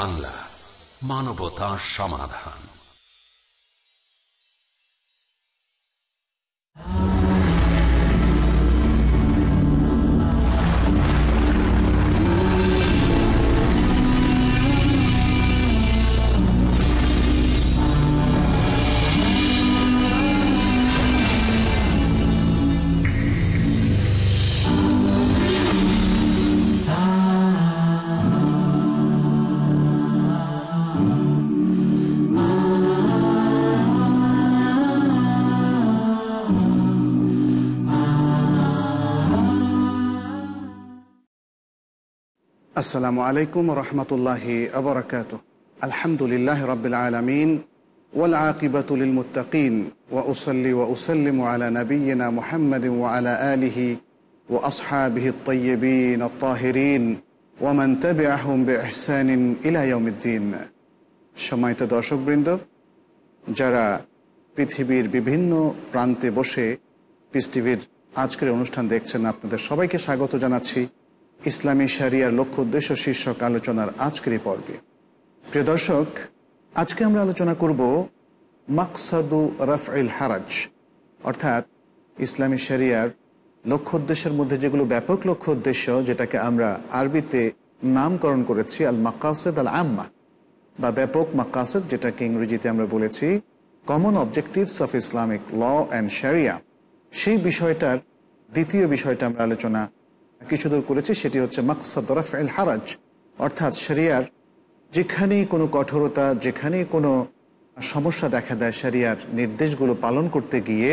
বাংলা মানবতা সমাধান। আসসালামু আলাইকুম রহমতুল্লাহি আবরকাত আলহামদুলিল্লাহ রবিল আলমিন ওয়াল আকিবাতুল মুতাকিন ওয়া উসল্লি ওয়া উসল্লিম আলা নবীনা মুহাম্মদ ওয়া আলা আলিহি ও আসহাবিহি তৈয়বিন তাহিরিন ওয়ামান তবে আহম বে এহসানিন ইলাইউদ্দিন সম্মানিত দর্শকবৃন্দ, যারা পৃথিবীর বিভিন্ন প্রান্তে বসে টিভির আজকের অনুষ্ঠান দেখছেন, আপনাদের সবাইকে স্বাগত জানাচ্ছি। ইসলামী শারিয়ার লক্ষ্য উদ্দেশ্য শীর্ষক আলোচনার আজকের পর্বে। প্রিয় দর্শক, আজকে আমরা আলোচনা করব মাকসাদু রফইল হারাজ, অর্থাৎ ইসলামী শরিয়ার লক্ষ্য উদ্দেশ্যের মধ্যে যেগুলো ব্যাপক লক্ষ্য উদ্দেশ্য, যেটাকে আমরা আরবিতে নামকরণ করেছি আল মাকাসেদ আল আম্মা বা ব্যাপক মাকাসেদ, যেটাকে ইংরেজিতে আমরা বলেছি common objectives of Islamic law and sharia সেই বিষয়টার দ্বিতীয় বিষয়টা আমরা আলোচনা কিছু দূর করেছি, সেটি হচ্ছে মাকসাদ এল হারাজ, অর্থাৎ শরিয়ার যেখানেই কোনো কঠোরতা, যেখানেই কোনো সমস্যা দেখা দেয় শরিয়ার নির্দেশগুলো পালন করতে গিয়ে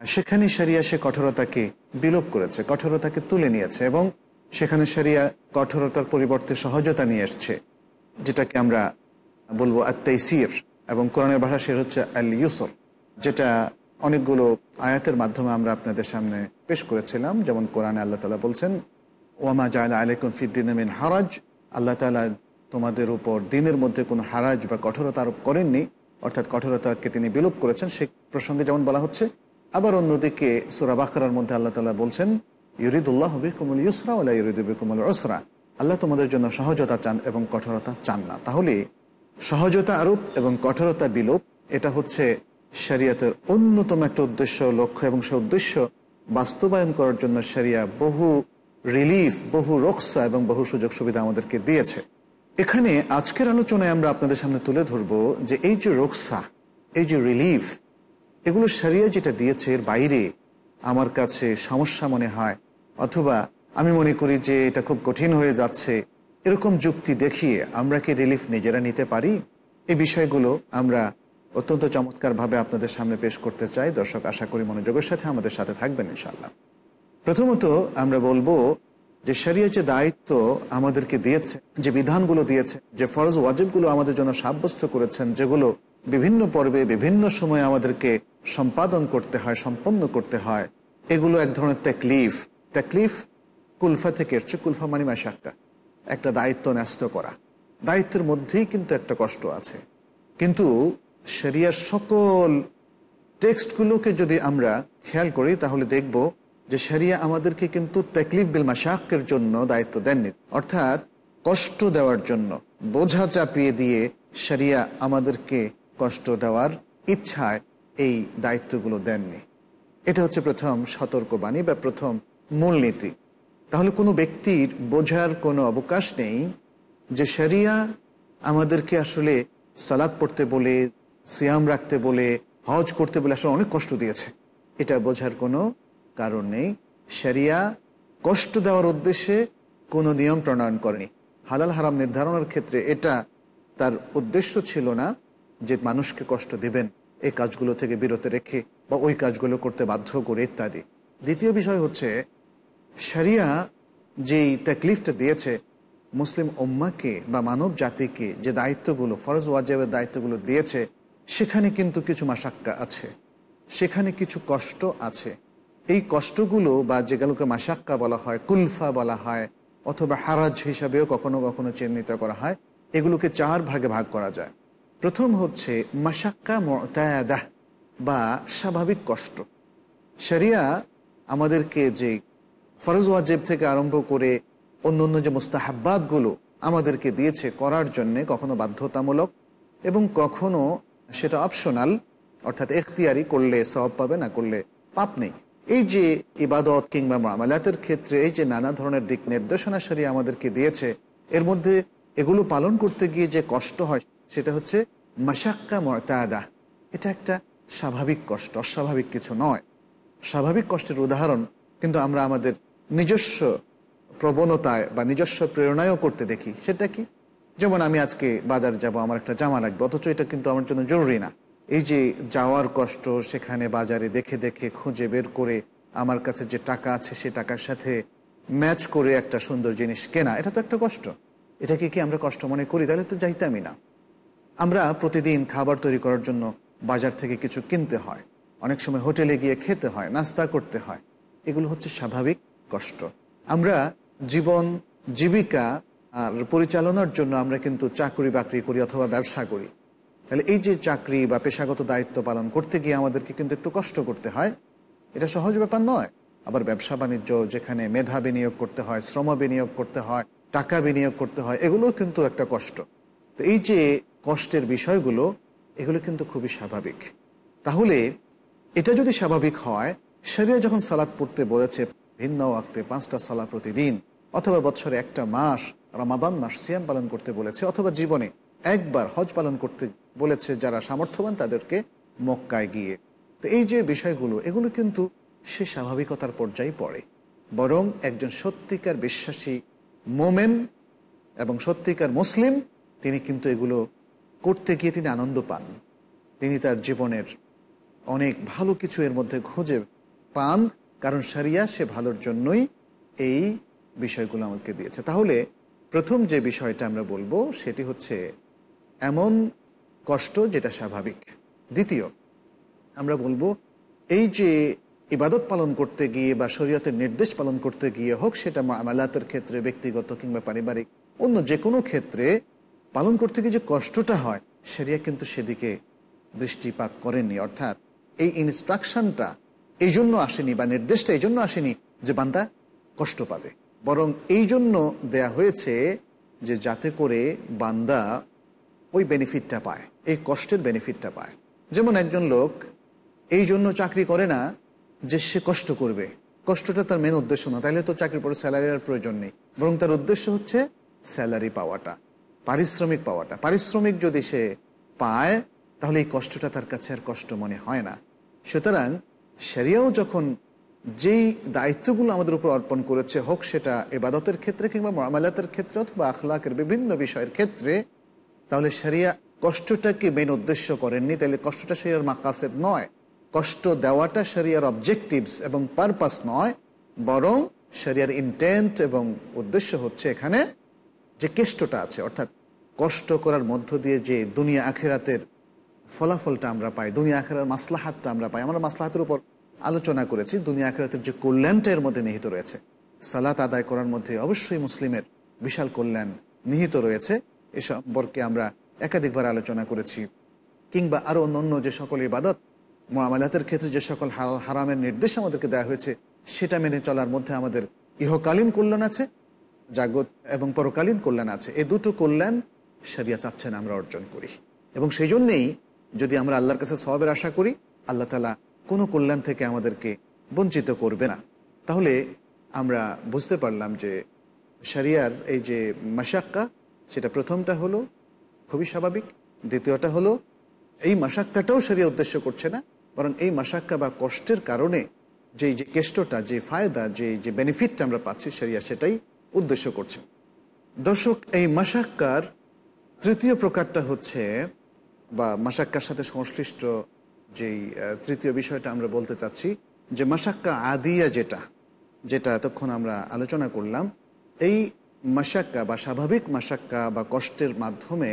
সেখানে সারিয়া সে কঠোরতাকে বিলোপ করেছে, কঠোরতাকে তুলে নিয়েছে এবং সেখানে সারিয়া কঠোরতার পরিবর্তে সহজতা নিয়ে এসছে, যেটাকে আমরা বলব আত্মাইসির এবং কোরআনের ভাষা সে হচ্ছে আল ইউসর যেটা অনেকগুলো আয়াতের মাধ্যমে আমরা আপনাদের সামনে পেশ করেছিলাম, যেমন কোরআনে আল্লাহ তালা বলছেন, ওয়ামা জায়লা আলাইকুম ফিদ্দিন হারাজ আল্লাহ তালা তোমাদের উপর দিনের মধ্যে কোনো হারাজ বা কঠোরতা আরোপ করেননি, অর্থাৎ কঠোরতাকে তিনি বিলোপ করেছেন। সে প্রসঙ্গে যেমন বলা হচ্ছে, আবার অন্যদিকে সুরা বাকরার মধ্যে আল্লাহ তালা বলছেন, ইউরিদুল্লাহ হবি কুমল ইউসরা ওলা ইউরিদুবি কুমল ওসরা আল্লাহ তোমাদের জন্য সহজতা চান এবং কঠোরতা চান না। তাহলে সহজতা আরোপ এবং কঠোরতা বিলোপ, এটা হচ্ছে শরিয়াতের অন্যতম একটা উদ্দেশ্য, লক্ষ্য এবং সে উদ্দেশ্য বাস্তবায়ন করার জন্য শরিয়া বহু রিলিফ বহু রক্সা এবং বহু সুযোগ সুবিধা আমাদেরকে দিয়েছে। এখানে আজকের আলোচনায় আমরা আপনাদের সামনে তুলে ধরব যে এই যে রক্সা, এই যে রিলিফ এগুলো সারিয়া যেটা দিয়েছে এর বাইরে আমার কাছে সমস্যা মনে হয়, অথবা আমি মনে করি যে এটা খুব কঠিন হয়ে যাচ্ছে। এরকম যুক্তি দেখিয়ে আমরা কি রিলিফ নিজেরা নিতে পারি? এই বিষয়গুলো আমরা অত্যন্ত চমৎকারভাবে আপনাদের সামনে পেশ করতে চাই। দর্শক, আশা করি মনোযোগের সাথে আমাদের সাথে থাকবেন ইনশাল্লাহ প্রথমত আমরা বলব যে সারিয়া যে দায়িত্ব আমাদেরকে দিয়েছে, যে বিধানগুলো দিয়েছে, যে ফরজ ওয়াজিবগুলো আমাদের জন্য সাব্যস্ত করেছেন, যেগুলো বিভিন্ন পর্বে, বিভিন্ন সময় আমাদেরকে সম্পাদন করতে হয়, সম্পন্ন করতে হয়, এগুলো এক ধরনের তেকলিফ। তেকলিফ কুলফা থেকে এসছে, কুলফা মানি মাসাক্কা একটা দায়িত্ব ন্যস্ত করা। দায়িত্বের মধ্যেই কিন্তু একটা কষ্ট আছে। কিন্তু শরিয়ার সকল টেক্সটগুলোকে যদি আমরা খেয়াল করি, তাহলে দেখব যে শরিয়া আমাদেরকে কিন্তু তেকলিফ বিল মাসাকের জন্য দায়িত্ব দেননি। অর্থাৎ কষ্ট দেওয়ার জন্য, বোঝা চাপিয়ে দিয়ে শরিয়া আমাদেরকে কষ্ট দেওয়ার ইচ্ছায় এই দায়িত্বগুলো দেননি। এটা হচ্ছে প্রথম সতর্কবাণী বা প্রথম মূলনীতি। তাহলে কোনো ব্যক্তির বোঝার কোনো অবকাশ নেই যে শরিয়া আমাদেরকে আসলে সালাদ পড়তে বলে সিয়াম রাখতে বলে, হজ করতে বলে আসলে অনেক কষ্ট দিয়েছে। এটা বোঝার কোনো কারণ নেই। শরিয়া কষ্ট দেওয়ার উদ্দেশ্যে কোনো নিয়ম প্রণয়ন করেনি। হালাল হারাম নির্ধারণের ক্ষেত্রে এটা তার উদ্দেশ্য ছিল না যে মানুষকে কষ্ট দেবেন এই কাজগুলো থেকে বিরত রেখে বা ওই কাজগুলো করতে বাধ্য করে ইত্যাদি। দ্বিতীয় বিষয় হচ্ছে সারিয়া যেই তাকলিফটা দিয়েছে, মুসলিম ওম্মাকে বা মানব জাতিকে যে দায়িত্বগুলো, ফরজ ওয়াজেবের দায়িত্বগুলো দিয়েছে সেখানে কিন্তু কিছু মাসাক্কা আছে। সেখানে কিছু কষ্ট আছে। এই কষ্টগুলো বা যেগুলোকে মাসাক্কা বলা হয়, কুলফা বলা হয়, অথবা হারাজ হিসাবেও কখনো কখনো চিহ্নিত করা হয়, এগুলোকে চার ভাগে ভাগ করা যায়। প্রথম হচ্ছে মাসাক্কা মতায়াদাহ বা স্বাভাবিক কষ্ট। শরিয়া আমাদেরকে যে ফরজ ওয়াজেব থেকে আরম্ভ করে অন্য অন্য যে মোস্তাহাব্বাদগুলো আমাদেরকে দিয়েছে করার জন্যে কখনো বাধ্যতামূলক এবং কখনো সেটা অপশনাল অর্থাৎ এখতিয়ারি করলে সব পাবে না করলে পাপ নেই। এই যে ইবাদত কিংবা মামালাতের ক্ষেত্রে এই যে নানা ধরনের দিক নির্দেশনা সারি আমাদেরকে দিয়েছে, এর মধ্যে এগুলো পালন করতে গিয়ে যে কষ্ট হয়, সেটা হচ্ছে মাসাক্কা মতাদা। এটা একটা স্বাভাবিক কষ্ট, অস্বাভাবিক কিছু নয়। স্বাভাবিক কষ্টের উদাহরণ কিন্তু আমরা আমাদের নিজস্ব প্রবণতায় বা নিজস্ব প্রেরণায়ও করতে দেখি। সেটা কি? যেমন আমি আজকে বাজার যাব, আমার একটা জামা লাগবে, অথচ এটা কিন্তু আমার জন্য জরুরি না। এই যে যাওয়ার কষ্ট সেখানে বাজারে দেখে দেখে খুঁজে বের করে আমার কাছে যে টাকা আছে সে টাকার সাথে ম্যাচ করে একটা সুন্দর জিনিস কেনা, এটা তো একটা কষ্ট। এটাকে কি আমরা কষ্ট মনে করি? তাহলে তো যাইতামই না। আমরা প্রতিদিন খাবার তৈরি করার জন্য বাজার থেকে কিছু কিনতে হয়। অনেক সময় হোটেলে গিয়ে খেতে হয়, নাস্তা করতে হয়। এগুলো হচ্ছে স্বাভাবিক কষ্ট। আমরা জীবন, জীবিকা আর পরিচালনার জন্য আমরা কিন্তু চাকরি বাকরি করি অথবা ব্যবসা করি। তাহলে এই যে চাকরি বা পেশাগত দায়িত্ব পালন করতে গিয়ে আমাদেরকে কিন্তু একটু কষ্ট করতে হয়। এটা সহজ ব্যাপার নয়। আবার ব্যবসা বাণিজ্য, যেখানে মেধা বিনিয়োগ করতে হয়, শ্রম বিনিয়োগ করতে হয়, টাকা বিনিয়োগ করতে হয়, এগুলোও কিন্তু একটা কষ্ট। তো এই যে কষ্টের বিষয়গুলো, এগুলো কিন্তু খুবই স্বাভাবিক। তাহলে এটা যদি স্বাভাবিক হয়, শরিয়া যখন সালাদ পড়তে বলেছে, ভিন্ন আঁকতে পাঁচটা সালা প্রতিদিন, অথবা বছরে একটা মাস রমাদান মাস সিয়াম পালন করতে বলেছে, অথবা জীবনে একবার হজ পালন করতে বলেছে যারা সামর্থ্যবান তাদেরকে মক্কায় গিয়ে। তো এই যে বিষয়গুলো, এগুলো কিন্তু সে স্বাভাবিকতার পর্যায়ে পড়ে। বরং একজন সত্যিকার বিশ্বাসী মোমেন এবং সত্যিকার মুসলিম, তিনি কিন্তু এগুলো করতে গিয়ে তিনি আনন্দ পান। তিনি তার জীবনের অনেক ভালো কিছু এর মধ্যে খুঁজে পান, কারণ সারিয়া সে ভালোর জন্যই এই বিষয়গুলো আমাকে দিয়েছে। তাহলে প্রথম যে বিষয়টা আমরা বলব, সেটি হচ্ছে এমন কষ্ট যেটা স্বাভাবিক। দ্বিতীয়, আমরা বলব এই যে ইবাদত পালন করতে গিয়ে বা শরীয়তের নির্দেশ পালন করতে গিয়ে হোক, সেটা মামালাতের ক্ষেত্রে, ব্যক্তিগত কিংবা পারিবারিক, অন্য যে কোনো ক্ষেত্রে পালন করতে গিয়ে যে কষ্টটা হয়, সেরিয়া কিন্তু সেদিকে দৃষ্টিপাত করেননি। অর্থাৎ এই ইনস্ট্রাকশনটা এই জন্য আসেনি বা নির্দেশটা এই জন্য আসেনি যে বান্দা কষ্ট পাবে। বরং এই জন্য দেয়া হয়েছে যে যাতে করে বান্দা ওই বেনিফিটটা পায়, এই কষ্টের বেনিফিটটা পায়। যেমন একজন লোক এই জন্য চাকরি করে না যে সে কষ্ট করবে। কষ্টটা তার মেন উদ্দেশ্য না। তাহলে তো চাকরির পরে স্যালারি আর প্রয়োজন নেই। বরং তার উদ্দেশ্য হচ্ছে স্যালারি পাওয়াটা, পারিশ্রমিক পাওয়াটা। পারিশ্রমিক যদি সে পায়, তাহলে এই কষ্টটা তার কাছে আর কষ্ট মনে হয় না। সুতরাং সেরিয়াও যখন যেই দায়িত্বগুলো আমাদের উপর অর্পণ করেছে হোক সেটা এবাদতের ক্ষেত্রে কিংবা মামালাতের ক্ষেত্রে অথবা আখলাকের বিভিন্ন বিষয়ের ক্ষেত্রে, তাহলে সেরিয়া কষ্টটাকে মেন উদ্দেশ্য করেননি। তাহলে কষ্টটা সেরিয়ার মাকাসেদ নয়। কষ্ট দেওয়াটা সেরিয়ার অবজেক্টিভস এবং পারপাস নয়। বরং সেরিয়ার ইন্টেন্ট এবং উদ্দেশ্য হচ্ছে এখানে যে কেষ্টটা আছে, অর্থাৎ কষ্ট করার মধ্য দিয়ে যে দুনিয়া আখেরাতের ফলাফলটা আমরা পাই, দুনিয়া আখেরার মাসলাহাতটা আমরা পাই। আমরা মাসলাহাতের উপর আলোচনা করেছি, দুনিয়া আখেরাতের যে কল্যাণটা এর মধ্যে নিহিত রয়েছে। সালাত আদায় করার মধ্যে অবশ্যই মুসলিমের বিশাল কল্যাণ নিহিত রয়েছে। এ সম্পর্কে আমরা একাধিকবার আলোচনা করেছি। কিংবা আরও অন্য অন্য যে সকল ইবাদত মামালাতের ক্ষেত্রে যে সকল হারামের নির্দেশ আমাদেরকে দেওয়া হয়েছে, সেটা মেনে চলার মধ্যে আমাদের ইহকালীন কল্যাণ আছে, জাগত এবং পরকালীন কল্যাণ আছে। এ দুটো কল্যাণ সারিয়া চাচ্ছেন আমরা অর্জন করি। এবং সেই জন্যেই যদি আমরা আল্লাহর কাছে সবের আশা করি, আল্লাহ তালা কোনো কল্যাণ থেকে আমাদেরকে বঞ্চিত করবে না। তাহলে আমরা বুঝতে পারলাম যে সারিয়ার এই যে মাসাক্কা সেটা প্রথমটা হলো, খুবই স্বাভাবিক। দ্বিতীয়টা হলো, এই মাসাক্কাটাও সারিয়া উদ্দেশ্য করছে না, বরং এই মাসাক্কা বা কষ্টের কারণে যে যে কেষ্টটা, যে ফায়দা যে যে বেনিফিটটা আমরা পাচ্ছি সারিয়া সেটাই উদ্দেশ্য করছে। দর্শক, এই মাসাক্কার তৃতীয় প্রকারটা হচ্ছে, বা মাসাক্কার সাথে সংশ্লিষ্ট যেই তৃতীয় বিষয়টা আমরা বলতে চাচ্ছি যে মাসাক্কা আদিয়া যেটা যেটা এতক্ষণ আমরা আলোচনা করলাম, এই মাসাক্কা বা স্বাভাবিক মাসাক্কা বা কষ্টের মাধ্যমে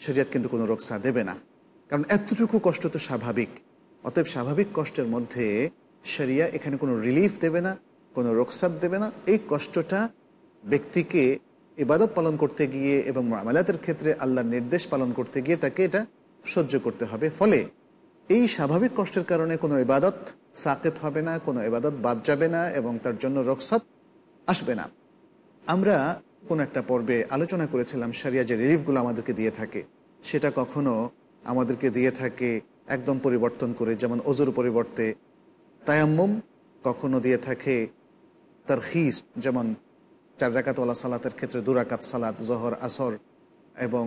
শরিয়াত কিন্তু কোনো রক্ষা দেবে না। কারণ এতটুকু কষ্ট তো স্বাভাবিক। অতএব স্বাভাবিক কষ্টের মধ্যে শরিয়া এখানে কোনো রিলিফ দেবে না, কোনো রোকসাত দেবে না। এই কষ্টটা ব্যক্তিকে ইবাদত পালন করতে গিয়ে এবং মামালাতের ক্ষেত্রে আল্লাহর নির্দেশ পালন করতে গিয়ে তাকে এটা সহ্য করতে হবে। ফলে এই স্বাভাবিক কষ্টের কারণে কোনো ইবাদত সাকেত হবে না, কোনো ইবাদত বাদ যাবে না এবং তার জন্য রকসাত আসবে না। আমরা কোনো একটা পর্বে আলোচনা করেছিলাম সারিয়া যে রিলিফগুলো আমাদেরকে দিয়ে থাকে, সেটা কখনো আমাদেরকে দিয়ে থাকে একদম পরিবর্তন করে, যেমন অজুর পরিবর্তে তায়াম্মুম কখনো দিয়ে থাকে তার খিস যেমন চার রাকাতওয়ালা সালাতের ক্ষেত্রে দুরাকাত সালাত, জহর, আসর এবং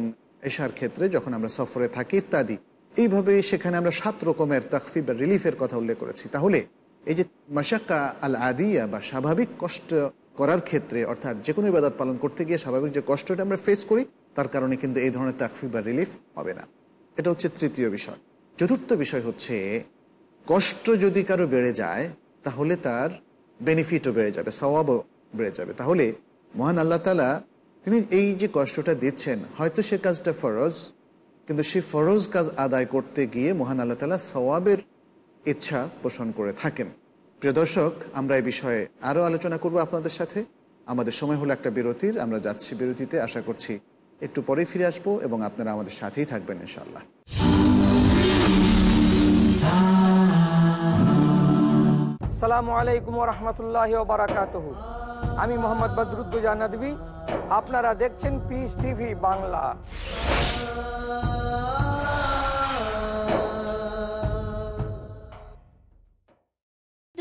এশার ক্ষেত্রে যখন আমরা সফরে থাকি ইত্যাদি। এইভাবে সেখানে আমরা সাত রকমের তাকফি বা রিলিফের কথা উল্লেখ করেছি। তাহলে এই যে মাসাক্কা আল আদিয়া বা স্বাভাবিক কষ্ট করার ক্ষেত্রে, অর্থাৎ যে কোনো ইবাদত পালন করতে গিয়ে স্বাভাবিক যে কষ্টটা আমরা ফেস করি, তার কারণে কিন্তু এই ধরনের তাকফি বা রিলিফ হবে না। এটা হচ্ছে তৃতীয় বিষয়। চতুর্থ বিষয় হচ্ছে, কষ্ট যদি কারও বেড়ে যায়, তাহলে তার বেনিফিটও বেড়ে যাবে, সওয়াবও বেড়ে যাবে। তাহলে মহান আল্লাহ তালা তিনি এই যে কষ্টটা দিচ্ছেন, হয়তো সে কাজটা ফরজ কিন্তু সেই ফরজ কাজ আদায় করতে গিয়ে মহান আল্লাহ তালা সওয়াবের ইচ্ছা পোষণ করে থাকেন। প্রিয় দর্শক, আমরা এই বিষয়ে আরও আলোচনা করব আপনাদের সাথে। আমাদের সময় হলো একটা বিরতির, আমরা যাচ্ছি বিরতিতে। আশা করছি একটু পরেই ফিরে আসব এবং আপনারা আমাদের সাথেই থাকবেন ইনশাল্লাহ আসসালামু আলাইকুম রহমতুল্লাহ বারাকাত আমি মোহাম্মদ বদরুদ্দুজা নদী আপনারা দেখছেন Peace TV Bangla.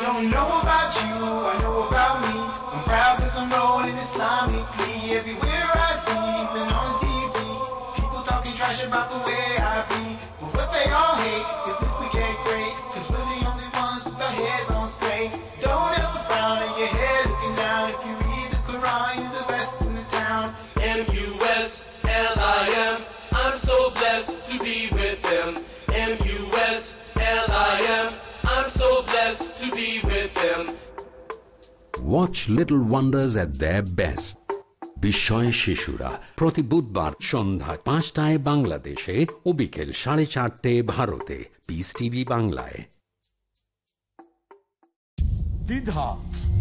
Don't know about you, I know about me. I'm proud cause I'm rolling Islamically. Everywhere I see, even on TV. People talking trash about the way I be. But what they all hate is if we get great. Cause we're the only ones with our heads on straight. Don't ever frown on your head looking down. If you read the Quran, you're the best in the town. M-U-S-L-I-M. I'm so blessed to be with them. Watch Little Wonders at their best. বিস্ময় শিশুরা। প্রতি বুধবার সন্ধ্যা পাঁচটায় বাংলাদেশে ও বিকেল সাড়ে চারটে ভারতে। পিস টিভি বাংলায়। দ্বিধা,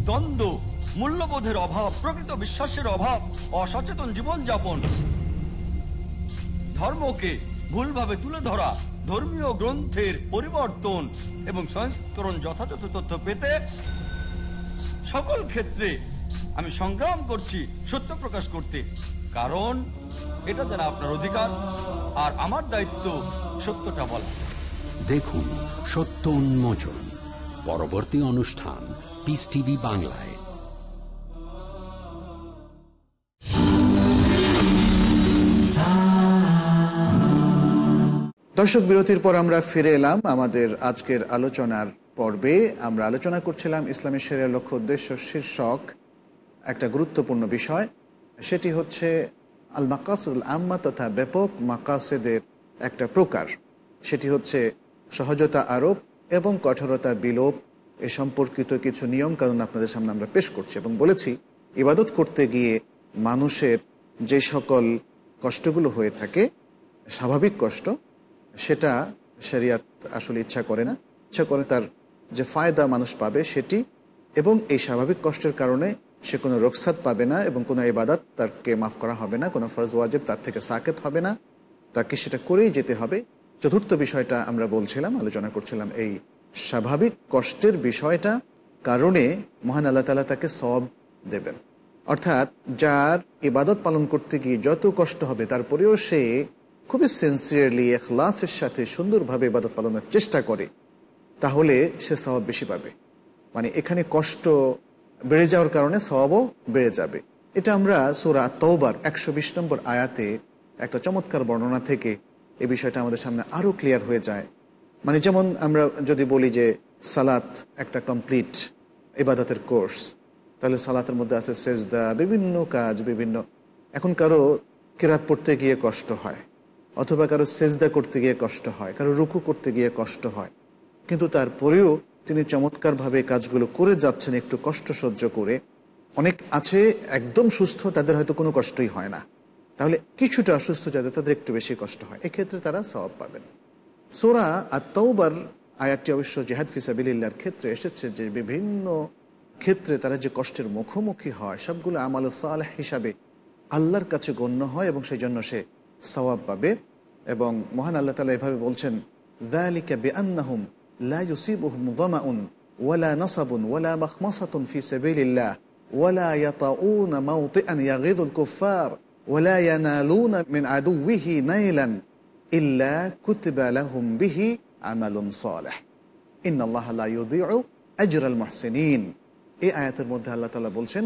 দ্বন্দ্ব, মূল্যবোধের অভাব, প্রকৃত বিশ্বাসের অভাব, অসচেতন জীবনযাপন। ধর্মকে ভুলভাবে তুলে ধরা, ধর্মীয় গ্রন্থের পরিবর্তন এবং সংস্করণ যথাযথ তথ্য পেতে সকল ক্ষেত্রে আমি সংগ্রাম করছি সত্য প্রকাশ করতে। কারণ এটা যারা আপনার অধিকার আর আমার দায়িত্ব সত্যটা বলা। দেখুন সত্য উন্মোচন পরবর্তী অনুষ্ঠান পিস টিভি বাংলায়। দর্শক বিরতির পর আমরা ফিরে এলাম আমাদের আজকের আলোচনার পর্বে আমরা আলোচনা করছিলাম ইসলামী শরিয়ার লক্ষ্য উদ্দেশ্য শীর্ষক একটা গুরুত্বপূর্ণ বিষয়। সেটি হচ্ছে আল মাকাসুল আম্মা তথা ব্যাপক মাকাসেদের একটা প্রকার। সেটি হচ্ছে সহজতা আরোপ এবং কঠোরতা বিলোপ এ সম্পর্কিত কিছু নিয়ম কানুন আপনাদের সামনে আমরা পেশ করছি এবং বলেছি, ইবাদত করতে গিয়ে মানুষের যে সকল কষ্টগুলো হয়ে থাকে, স্বাভাবিক কষ্ট, সেটা শরিয়াত আসলে ইচ্ছা করে না। ইচ্ছা করে তার যে ফায়দা মানুষ পাবে সেটি এবং এই স্বাভাবিক কষ্টের কারণে সে কোনো রোকসাত পাবে না এবং কোনো ইবাদত তারকে মাফ করা হবে না, কোনো ফরজ ওয়াজেব তার থেকে সাকেত হবে না। তাকে সেটা করেই যেতে হবে। চতুর্থ বিষয়টা আমরা বলছিলাম, আলোচনা করছিলাম এই স্বাভাবিক কষ্টের বিষয়টা, কারণে মহান আল্লাহ তালা তাকে সব দেবেন। অর্থাৎ যার ইবাদত পালন করতে গিয়ে যত কষ্ট হবে, তারপরেও সে খুবই সিনসিয়ারলি এখলাসের সাথে সুন্দরভাবে ইবাদত পালনের চেষ্টা করে। তাহলে সে স্বভাব বেশি পাবে। মানে এখানে কষ্ট বেড়ে যাওয়ার কারণে স্বভাবও বেড়ে যাবে। এটা আমরা সোরা তৌবার একশো বিশ নম্বর আয়াতে একটা চমৎকার বর্ণনা থেকে এই বিষয়টা আমাদের সামনে আরও ক্লিয়ার হয়ে যায়। মানে যেমন আমরা যদি বলি যে সালাত একটা কমপ্লিট ইবাদতের কোর্স তাহলে সালাতের মধ্যে আছে সেজদা, বিভিন্ন কাজ, বিভিন্ন। এখন কারও কেরাত পড়তে গিয়ে কষ্ট হয়, অথবা কারও সেজদা করতে গিয়ে কষ্ট হয়, কারও রুকু করতে গিয়ে কষ্ট হয়। কিন্তু তারপরেও তিনি চমৎকারভাবে কাজগুলো করে যাচ্ছেন, একটু কষ্ট সহ্য করে। অনেক আছে একদম সুস্থ, তাদের হয়তো কোনো কষ্টই হয় না। তাহলে কিছুটা অসুস্থ যাদের তাদের একটু বেশি কষ্ট হয়, এক্ষেত্রে তারা সবাব পাবেন। সোরা আত্মাউবার আয়াতটি অবশ্য জেহাদ ফিসাবিল্লার ক্ষেত্রে এসেছে যে বিভিন্ন ক্ষেত্রে তারা যে কষ্টের মুখোমুখি হয়, সবগুলো আমাল সাল হিসাবে আল্লাহর কাছে গণ্য হয় এবং সেই জন্য সে সওয়াব পাবে। এবং মহান আল্লাহ তালা এভাবে বলছেন দালিকা বে আন্নাহুম لا يصيبهم ظمأ ولا نصب ولا مخمصة في سبيل الله ولا يطؤون موطئا يغيظ الكفار ولا ينالون من عدوه نيلا إلا كتب لهم به عمل صالح إن الله لا يضيع أجر المحسنين এই আয়াতের মধ্যে আল্লাহ তালা বলছেন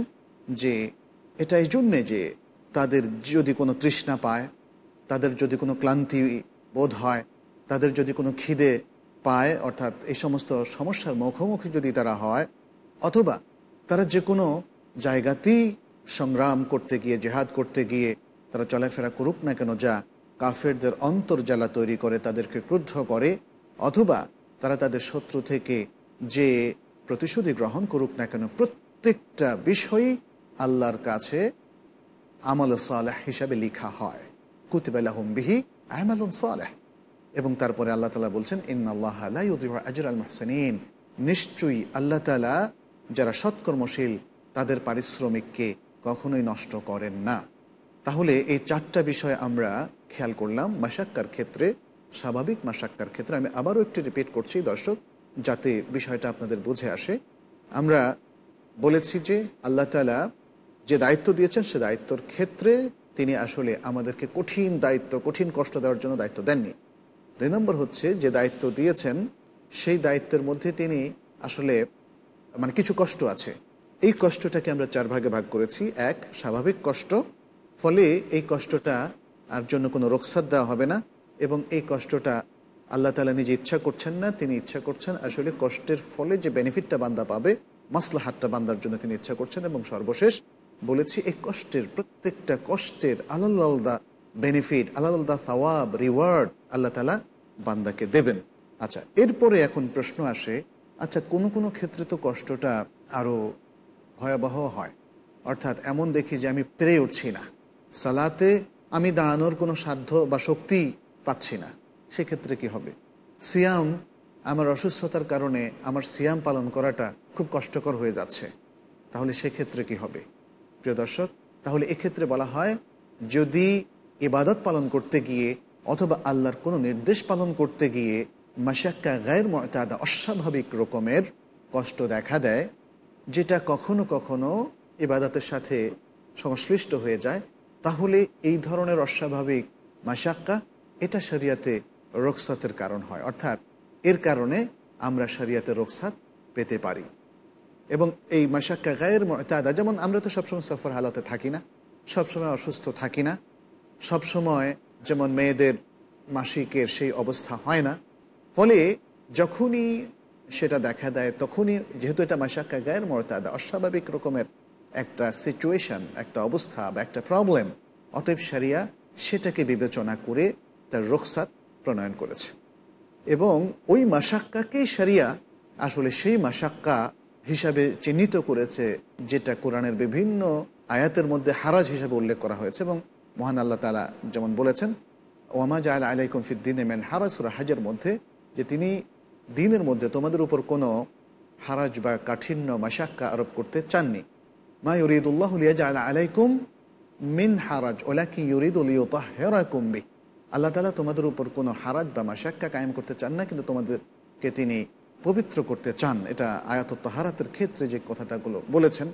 যে এটা এই জন্যে যে তাদের যদি কোনো তৃষ্ণা পায় তাদের যদি কোনো ক্লান্তি বোধ হয় তাদের যদি কোনো খিদে পায়, অর্থাৎ এই সমস্ত সমস্যার মুখোমুখি যদি তারা হয়, অথবা তারা যে কোনো জায়গাতেই সংগ্রাম করতে গিয়ে, জেহাদ করতে গিয়ে তারা চলাফেরা করুক না কেন, যা কাফেরদের অন্তর্জালা তৈরি করে, তাদেরকে ক্রুদ্ধ করে, অথবা তারা তাদের শত্রু থেকে যে প্রতিশোধী গ্রহণ করুক না কেন, প্রত্যেকটা বিষয়ই আল্লাহর কাছে আমল সালেহ হিসাবে লিখা হয়। কুতিবালাহম বিহি আমল সালেহ। এবং তারপরে আল্লাহ তালা বলছেন ইন্নআল্লাহ আজর আল মহসেনিন। নিশ্চয়ই আল্লাহ তালা যারা সৎকর্মশীল, তাদের পারিশ্রমিককে কখনোই নষ্ট করেন না। তাহলে এই চারটা বিষয় আমরা খেয়াল করলাম। মাসাক্কার ক্ষেত্রে, স্বাভাবিক মাসাক্কার ক্ষেত্রে আমি আবারও একটু রিপিট করছি, দর্শক, যাতে বিষয়টা আপনাদের বুঝে আসে। আমরা বলেছি যে আল্লাহ তালা যে দায়িত্ব দিয়েছেন, সে দায়িত্বর ক্ষেত্রে তিনি আসলে আমাদেরকে কঠিন দায়িত্ব, কঠিন কষ্ট দেওয়ার জন্য দায়িত্ব দেননি। দুই নম্বর হচ্ছে যে দায়িত্ব দিয়েছেন, সেই দায়িত্বের মধ্যে তিনি আসলে মানে কিছু কষ্ট আছে। এই কষ্টটাকে আমরা চার ভাগে ভাগ করেছি। এক, স্বাভাবিক কষ্ট, ফলে এই কষ্টটা আর জন্য কোনো রোকসাদ দেওয়া হবে না এবং এই কষ্টটা আল্লাহ তালা নিজে ইচ্ছা করছেন না, তিনি ইচ্ছা করছেন আসলে কষ্টের ফলে যে বেনিফিটটা বান্দা পাবে, মাসলাহাতটা বান্দার জন্য তিনি ইচ্ছা করছেন এবং সর্বশেষ বলেছি, এই কষ্টের, প্রত্যেকটা কষ্টের আলাদা আলাদা বেনিফিট আলাদা আলাদা সওয়াব রিওয়ার্ড আল্লাহ তালা বান্দাকে দেবেন। আচ্ছা এরপরে এখন প্রশ্ন আসে আচ্ছা কোনো কোনো ক্ষেত্রে তো কষ্টটা আরও ভয়াবহ হয়? অর্থাৎ এমন দেখি যে আমি পেরে উঠছি না। সালাতে আমি দাঁড়ানোর কোনো সাধ্য বা শক্তি পাচ্ছি না। সেক্ষেত্রে কি হবে? সিয়াম, আমার অসুস্থতার কারণে আমার সিয়াম পালন করাটা খুব কষ্টকর হয়ে যাচ্ছে। তাহলে সেক্ষেত্রে কি হবে? প্রিয় দর্শক, তাহলে এক্ষেত্রে বলা হয়, যদি ইবাদত পালন করতে গিয়ে অথবা আল্লাহর কোনো নির্দেশ পালন করতে গিয়ে মাসাক্কা গায়ের মতাদা অস্বাভাবিক রকমের কষ্ট দেখা দেয়, যেটা কখনো কখনো ইবাদতের সাথে সংশ্লিষ্ট হয়ে যায়, তাহলে এই ধরনের অস্বাভাবিক মাসাক্কা এটা শরিয়াতে রোকসাতের কারণ হয়। অর্থাৎ এর কারণে আমরা শরিয়াতে রোকসাত পেতে পারি। এবং এই মাসাক্কা গায়ের মতাদা যেমন আমরা তো সবসময় সফর হালাতে থাকি না, সবসময় অসুস্থ থাকি না সবসময় যেমন মেয়েদের মাসিকের সেই অবস্থা হয় না। ফলে যখনই সেটা দেখা দেয়, তখনই যেহেতু এটা মাসাক্কা গায়ের মর্তাদা, অস্বাভাবিক রকমের একটা সিচুয়েশন একটা অবস্থা বা একটা প্রবলেম অতএব সারিয়া সেটাকে বিবেচনা করে তার রোকসাত প্রণয়ন করেছে। এবং ওই মাসাক্কাকেই সারিয়া আসলে সেই মাসাক্কা হিসাবে চিহ্নিত করেছে, যেটা কোরআনের বিভিন্ন আয়াতের মধ্যে হারাজ হিসাবে উল্লেখ করা হয়েছে এবং মহান আল্লাহ তালা যেমন বলেছেন, ওয়ামা জাল আলাইকুম ফিদ্দিন এমেন হারাসুরা হাজের মধ্যে, যে তিনি দিনের মধ্যে তোমাদের উপর কোনো হারাজ বা কাঠিন্য মাসাক্কা আরোপ করতে চাননি। মা ইউরিদুল্লাহ জাল আলাইকুম মিন হারাজ ওলা কি ওলাকি ইউরিদুল হেরাকুম্বি আল্লাহ তালা তোমাদের উপর কোনো হারাজ বা মাসাক্কা কায়েম করতে চান না, কিন্তু তোমাদেরকে তিনি পবিত্র করতে চান। এটা আয়াতত্ব হারাতের ক্ষেত্রে যে কথাটাগুলো বলেছেন,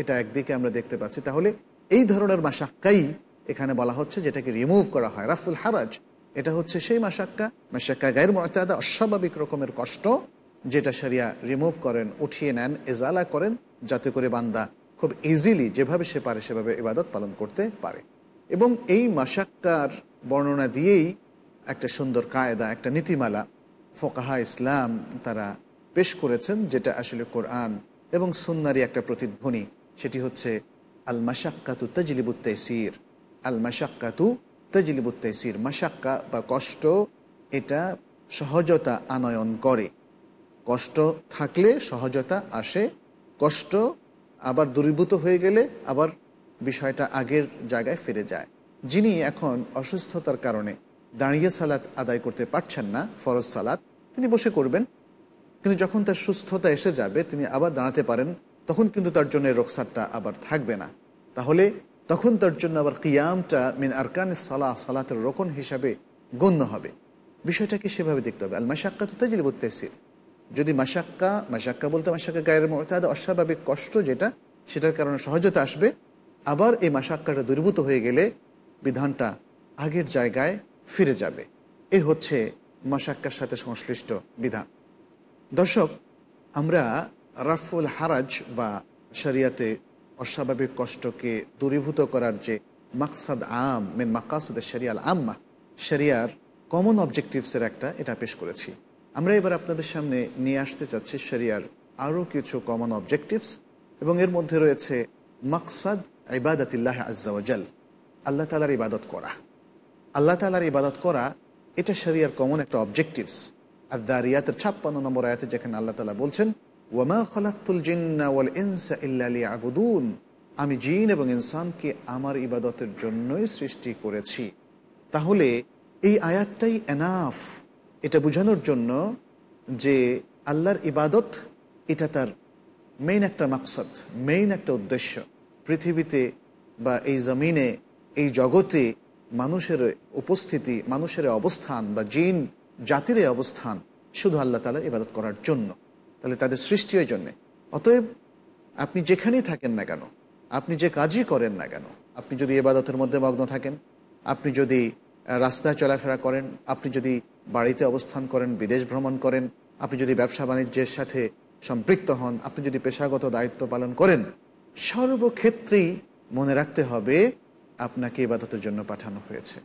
এটা একদিকে আমরা দেখতে পাচ্ছি। তাহলে এই ধরনের মাসাক্কাই এখানে বলা হচ্ছে যেটাকে রিমুভ করা হয় রাফুল হারাজ। এটা হচ্ছে সেই মাসাক্কা মাসাক্কা গায়ের মতাদা অস্বাভাবিক রকমের কষ্ট যেটা সারিয়া রিমুভ করেন, উঠিয়ে নেন, এজালা করেন, যাতে করে বান্দা খুব ইজিলি যেভাবে সে পারে সেভাবে ইবাদত পালন করতে পারে। এবং এই মাসাক্কার বর্ণনা দিয়েই একটা সুন্দর কায়দা, একটা নীতিমালা ফোকাহা ইসলাম তারা পেশ করেছেন, যেটা আসলে কোরআন এবং সুন্নারি একটা প্রতিধ্বনি। সেটি হচ্ছে আল মাসাক্কাতু তাজলিবুত তৈসির আল মাসাক্কাতু তাজলিবুত তৈসির মাসাক্কা বা কষ্ট, এটা সহজতা আনয়ন করে। কষ্ট থাকলে সহজতা আসে, কষ্ট আবার দূরীভূত হয়ে গেলে আবার বিষয়টা আগের জায়গায় ফিরে যায়। যিনি এখন অসুস্থতার কারণে দাঁড়িয়ে সালাত আদায় করতে পারছেন না, ফরজ সালাত, তিনি বসে করবেন। কিন্তু যখন তার সুস্থতা এসে যাবে, তিনি আবার দাঁড়াতে পারেন, তখন কিন্তু তার জন্য রোকসারটা আবার থাকবে না। তাহলে তখন তার জন্য আবার কিয়ামটা মিন আরকান সালাহ, সালাতের রোকন হিসাবে গণ্য হবে। বিষয়টাকে সেভাবে দেখতে হবে। আল মাসাক্কা তো তাজিল বত্তেসির যদি মাসাক্কা মাসাক্কা বলতে মাসাক্কা গায়ের মর্তাদ অস্বাভাবিক কষ্ট যেটা, সেটার কারণে সহজতা আসবে। আবার এই মাসাক্কাটা দূরীভূত হয়ে গেলে বিধানটা আগের জায়গায় ফিরে যাবে। এ হচ্ছে মাসাক্কার সাথে সংশ্লিষ্ট বিধান। দর্শক, আমরা রাফুল হারাজ বা শরিয়াতে অস্বাভাবিক কষ্টকে দূরীভূত করার যে মাকসাদ আম, মেন মাকাসাদ শরিয়াল আম্মা, শরিয়ার কমন অবজেক্টিভসের একটা এটা পেশ করেছি। আমরা এবার আপনাদের সামনে নিয়ে আসতে চাচ্ছি শরিয়ার আরও কিছু কমন অবজেক্টিভস এবং এর মধ্যে রয়েছে মাকসাদ ইবাদতিল্লাহ আজ্জাওয়াজাল আল্লাহ তালার ইবাদত করা। আল্লাহ তালার ইবাদত করা, এটা শরিয়ার কমন একটা অবজেক্টিভস আর দারিয়াতের ছাপ্পান্ন নম্বর আয়াতে যেখানে আল্লাহ তালা বলছেন ওয়ামা খলাক্তুল জিন্না ওয়াল ইনসা ইল্লালি আবুদুন আমি জিন এবং ইনসানকে আমার ইবাদতের জন্যই সৃষ্টি করেছি। তাহলে এই আয়াতটাই এনাফ। এটা বোঝানোর জন্য যে আল্লাহর ইবাদত এটা তার মেইন একটা মাকসদ, মেইন একটা উদ্দেশ্য। পৃথিবীতে বা এই জমিনে, এই জগতে মানুষের উপস্থিতি, মানুষের অবস্থান বা জিন জাতির অবস্থান শুধু আল্লাহ তালা ইবাদত করার জন্য। তাহলে তাদের সৃষ্টি ওই জন্যে। অতএব আপনি যেখানেই থাকেন না কেন, আপনি যে কাজই করেন না কেন, আপনি যদি এবাদতের মধ্যে মগ্ন থাকেন, আপনি যদি রাস্তায় চলাফেরা করেন, আপনি যদি বাড়িতে অবস্থান করেন, বিদেশ ভ্রমণ করেন, আপনি যদি ব্যবসা বাণিজ্যের সাথে সম্পৃক্ত হন, আপনি যদি পেশাগত দায়িত্ব পালন করেন, সর্বক্ষেত্রেই মনে রাখতে হবে আপনাকে ইবাদতের জন্য পাঠানো হয়েছে।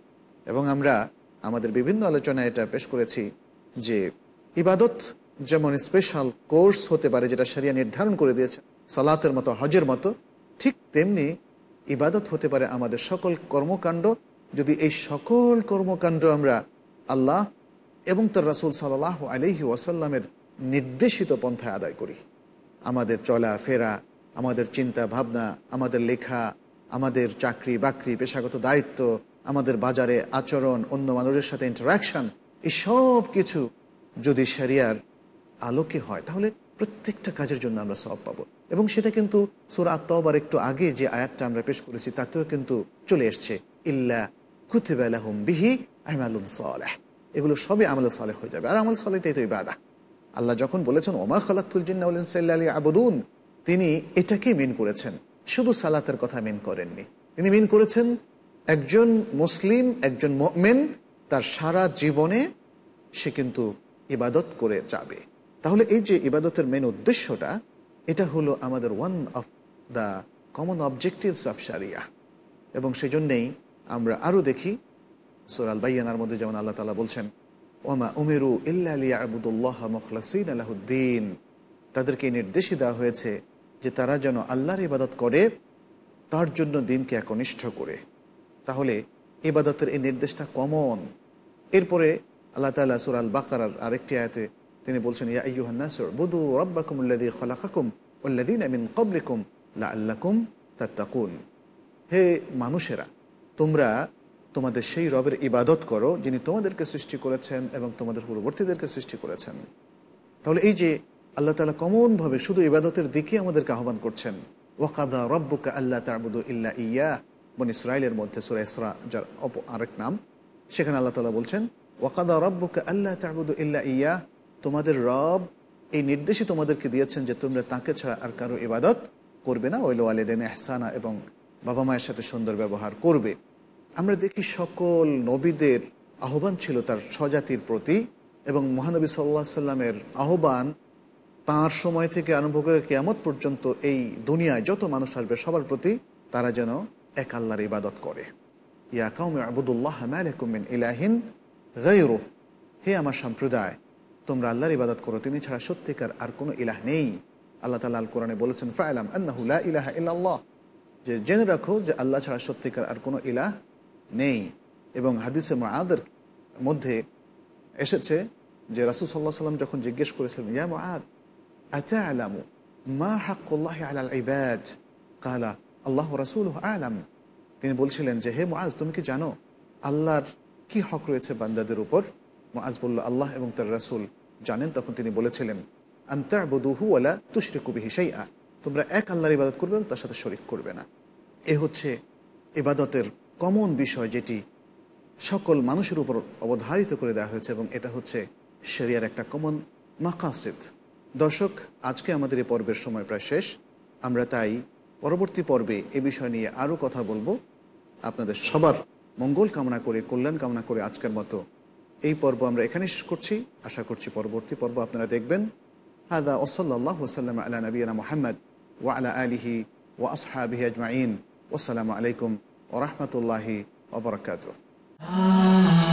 এবং আমরা আমাদের বিভিন্ন আলোচনায় এটা পেশ করেছি যে ইবাদত যেমন স্পেশাল কোর্স হতে পারে যেটা সারিয়া নির্ধারণ করে দিয়েছে, সালাতের মতো, হজের মতো, ঠিক তেমনি ইবাদত হতে পারে আমাদের সকল কর্মকাণ্ড। যদি এই সকল কর্মকাণ্ড আমরা আল্লাহ এবং তার রাসুল সাল্লাহ আলহি ওয়াসাল্লামের নির্দেশিত পন্থায় আদায় করি। আমাদের চলা ফেরা, আমাদের চিন্তা ভাবনা, আমাদের লেখা, আমাদের চাকরি বাকরি, পেশাগত দায়িত্ব, আমাদের বাজারে আচরণ, অন্য মানুষের সাথে ইন্টারাকশন এই সব কিছু যদি শরিয়ার আলোকে হয়, তাহলে প্রত্যেকটা কাজের জন্য আমরা সব পাবো। এবং সেটা কিন্তু সুরা আত্মবার একটু আগে যে আয়াতটা আমরা পেশ করেছি, তাতেও কিন্তু চলে এসছে, ইল্লা কুতিবালাহুম বিহি সালেহ। এগুলো সবই আমল সালেহ হয়ে যাবে। আর আমল সালেহটাই তো ইবাদা। আল্লাহ যখন বলেছেন, ওমা খালাকুল জিন্নাউলিন আবুদুন তিনি এটাকে মিন করেছেন। শুধু সালাতের কথা মিন করেননি। তিনি মিন করেছেন, একজন মুসলিম, একজন মেন তার সারা জীবনে সে কিন্তু ইবাদত করে যাবে। তাহলে এই যে ইবাদতের মেন উদ্দেশ্যটা, এটা হলো আমাদের one of the common objectives of sharia এবং সেই সেজন্যেই আমরা আরও দেখি সোরাল বাইয়ানার মধ্যে যেমন আল্লাহ তালা বলছেন ওমা উমেরু ইল্লা আবুদুল্লাহ মখলাসিন আলাহুদ্দিন তাদেরকে নির্দেশই দেওয়া হয়েছে যে তারা যেন আল্লাহর ইবাদত করে, তার জন্য দিনকে একনিষ্ঠ করে। তাহলে ইবাদতের এই নির্দেশটা কমন এরপরে আল্লাহ তালা সুরাল বাকার আরেকটি আয়াতে তিনি বলছেন, ইয়া আইয়ুহান্নাসর বুদু রব্বাকুম উল্লাদি খলাকাকুম উল্লাদিন আমিন কবলিকুম লা আল্লাকুম তাত্তাকুন. হে মানুষেরা, তোমরা তোমাদের সেই রবের ইবাদত করো যিনি তোমাদেরকে সৃষ্টি করেছেন এবং তোমাদের পূর্ববর্তীদেরকে সৃষ্টি করেছেন। তাহলে এই যে আল্লাহ তালা কমনভাবে শুধু ইবাদতের দিকে আমাদেরকে আহ্বান করছেন, ওয়াকাদা রব্বুকা আল্লাহ তাবুদু ইল্লা ইয়া বন ইসরায়েলের মধ্যে সুরা ইসরা, যার অপ, আরেক নাম, সেখানে আল্লাহ তালা বলছেন, ওয়াকাদা রব্বুকা আল্লাহ তাবুদু ইল্লা ইয়া তোমাদের রব এই নির্দেশই তোমাদেরকে দিয়েছেন যে তোমরা তাকে ছাড়া আর কারও ইবাদত করবে না। ওইলো আলেদেন এহসানা এবং বাবা মায়ের সাথে সুন্দর ব্যবহার করবে। আমরা দেখি সকল নবীদের আহ্বান ছিল তার স্বজাতির প্রতি এবং মহানবী সাল্লাহ সাল্লামের আহ্বান তাঁর সময় থেকে আরম্ভ করে কেয়ামত পর্যন্ত এই দুনিয়ায় যত মানুষ আসবে সবার প্রতি তারা যেন এক আল্লাহর ইবাদত করে। ইয়া কাউমে আবুদুল্লাহ মালিকুমিন ইলাহিন গাইরো হে আমার সম্প্রদায় তোমরা আল্লাহর ইবাদত করো, তিনি ছাড়া সত্যিকার আর কোনো ইলাহ নেই। আল্লাহ তালা আল কোরআনে বলেছেন ফাইলাম আন্নাহুল্লাহ ইলাহা ইল্লাল্লাহ। যে, জেনে রাখো যে, আল্লাহ ছাড়া সত্যিকার আর কোনো ইলাহ নেই। এবং হাদিসে মাদের মধ্যে এসেছে যে, রাসুল সাল্লাহ সাল্লাম যখন জিজ্ঞেস করেছিলেন, ইয়া মাদ আচ্ছা আলামু মা হাক্কুল্লাহ আলাল ইবাদ? কালা, আল্লাহ রাসুল আলাম। তিনি বলছিলেন যে, হে মুআজ তুমি কি জানো আল্লাহর কি হক রয়েছে বান্দাদের উপর? মুআজ বলল, আল্লাহ এবং তার রাসূল জানেন, তখন তিনি বলেছিলেন, আন্তাবুদুহু ওয়ালা তুশরিকু বিহি শাইআ। তোমরা এক আল্লাহর ইবাদত করবে এবং তার সাথে শরিক করবে না। এ হচ্ছে ইবাদতের কমন বিষয় যেটি সকল মানুষের উপর অবধারিত করে দেওয়া হয়েছে এবং এটা হচ্ছে শরিয়ার একটা কমন মাকাসিদ। দর্শক, আজকে আমাদের এই পর্বের সময় প্রায় শেষ। আমরা তাই পরবর্তী পর্বে এ বিষয় নিয়ে আরও কথা বলব। আপনাদের সবার মঙ্গল কামনা করে, কল্যাণ কামনা করে আজকের মতো এই পর্ব আমরা এখানে শেষ করছি। আশা করছি পরবর্তী পর্ব আপনারা দেখবেন। হাদা ওসল্লাহ ওসাল্লাম আলা নবীনা মোহাম্মদ ওয়া আলা আলিহি ওয়া আসহাবি আজমাইন। ওসালামু আলাইকুম ওরহমতুল্লাহি ওবরাকাতুহ লকার